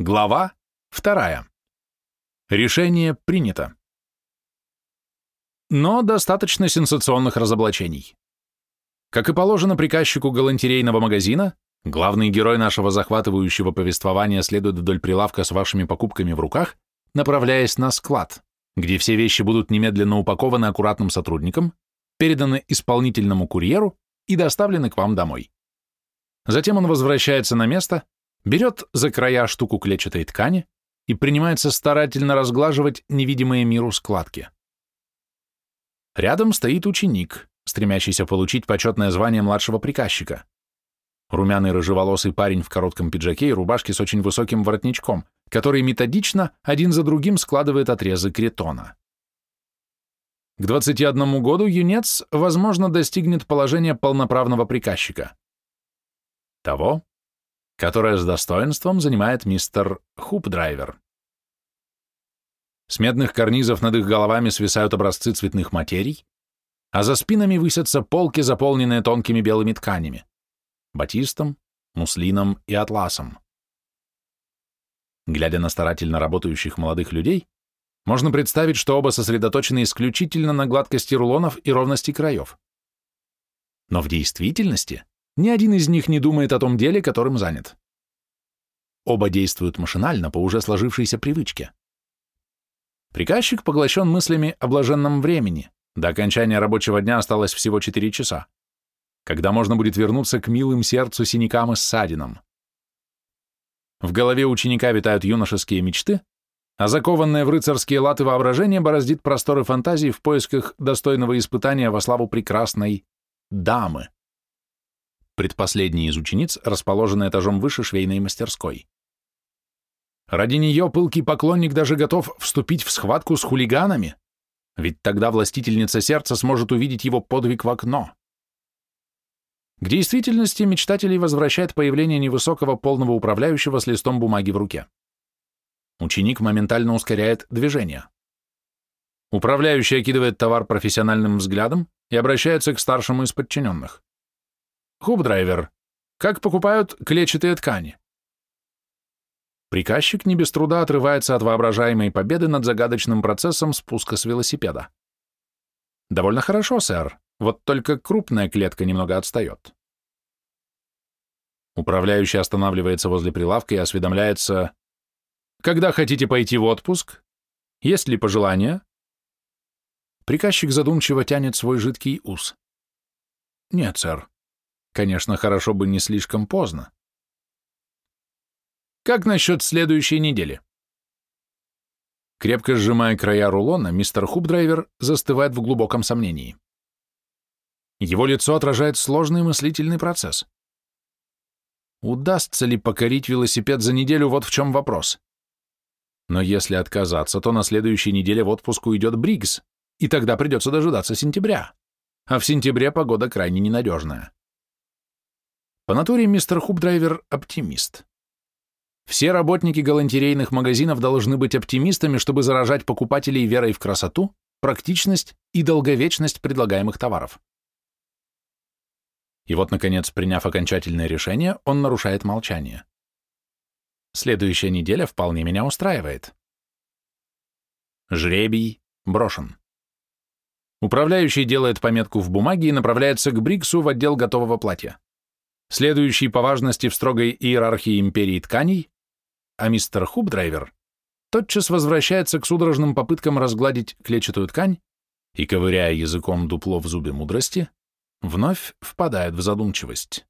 Глава вторая. Решение принято. Но достаточно сенсационных разоблачений. Как и положено приказчику галантерейного магазина, главный герой нашего захватывающего повествования следует вдоль прилавка с вашими покупками в руках, направляясь на склад, где все вещи будут немедленно упакованы аккуратным сотрудником, переданы исполнительному курьеру и доставлены к вам домой. Затем он возвращается на место, берет за края штуку клетчатой ткани и принимается старательно разглаживать невидимые миру складки. Рядом стоит ученик, стремящийся получить почетное звание младшего приказчика. Румяный рыжеволосый парень в коротком пиджаке и рубашке с очень высоким воротничком, который методично один за другим складывает отрезы кретона. К 21 году юнец, возможно, достигнет положения полноправного приказчика. Того, которое с достоинством занимает мистер Хупдрайвер. С медных карнизов над их головами свисают образцы цветных материй, а за спинами высятся полки, заполненные тонкими белыми тканями – батистом, муслином и атласом. Глядя на старательно работающих молодых людей, можно представить, что оба сосредоточены исключительно на гладкости рулонов и ровности краев. Но в действительности ни один из них не думает о том деле, которым занят. Оба действуют машинально по уже сложившейся привычке. Приказчик поглощен мыслями о блаженном времени. До окончания рабочего дня осталось всего 4 часа, когда можно будет вернуться к милым сердцу синякам и ссадинам. В голове ученика витают юношеские мечты, а закованное в рыцарские латы воображение бороздит просторы фантазии в поисках достойного испытания во славу прекрасной дамы предпоследней из учениц, расположенной этажом выше швейной мастерской. Ради нее пылкий поклонник даже готов вступить в схватку с хулиганами, ведь тогда властительница сердца сможет увидеть его подвиг в окно. К действительности мечтателей возвращает появление невысокого полного управляющего с листом бумаги в руке. Ученик моментально ускоряет движение. Управляющий окидывает товар профессиональным взглядом и обращается к старшему из подчиненных. Хубдрайвер. Как покупают клетчатые ткани? Приказчик не без труда отрывается от воображаемой победы над загадочным процессом спуска с велосипеда. Довольно хорошо, сэр. Вот только крупная клетка немного отстает. Управляющий останавливается возле прилавка и осведомляется, «Когда хотите пойти в отпуск? Есть ли пожелания?» Приказчик задумчиво тянет свой жидкий ус. «Нет, сэр. Конечно, хорошо бы не слишком поздно. Как насчет следующей недели? Крепко сжимая края рулона, мистер Хубдрайвер застывает в глубоком сомнении. Его лицо отражает сложный мыслительный процесс. Удастся ли покорить велосипед за неделю, вот в чем вопрос. Но если отказаться, то на следующей неделе в отпуск уйдет Бригgs, и тогда придется дожидаться сентября. А в сентябре погода крайне ненадежная. По натуре мистер Хубдрайвер – оптимист. Все работники галантерейных магазинов должны быть оптимистами, чтобы заражать покупателей верой в красоту, практичность и долговечность предлагаемых товаров. И вот, наконец, приняв окончательное решение, он нарушает молчание. Следующая неделя вполне меня устраивает. Жребий брошен. Управляющий делает пометку в бумаге и направляется к Бриксу в отдел готового платья следующий по важности в строгой иерархии империи тканей, а мистер Хубдрайвер тотчас возвращается к судорожным попыткам разгладить клетчатую ткань и, ковыряя языком дупло в зубе мудрости, вновь впадает в задумчивость.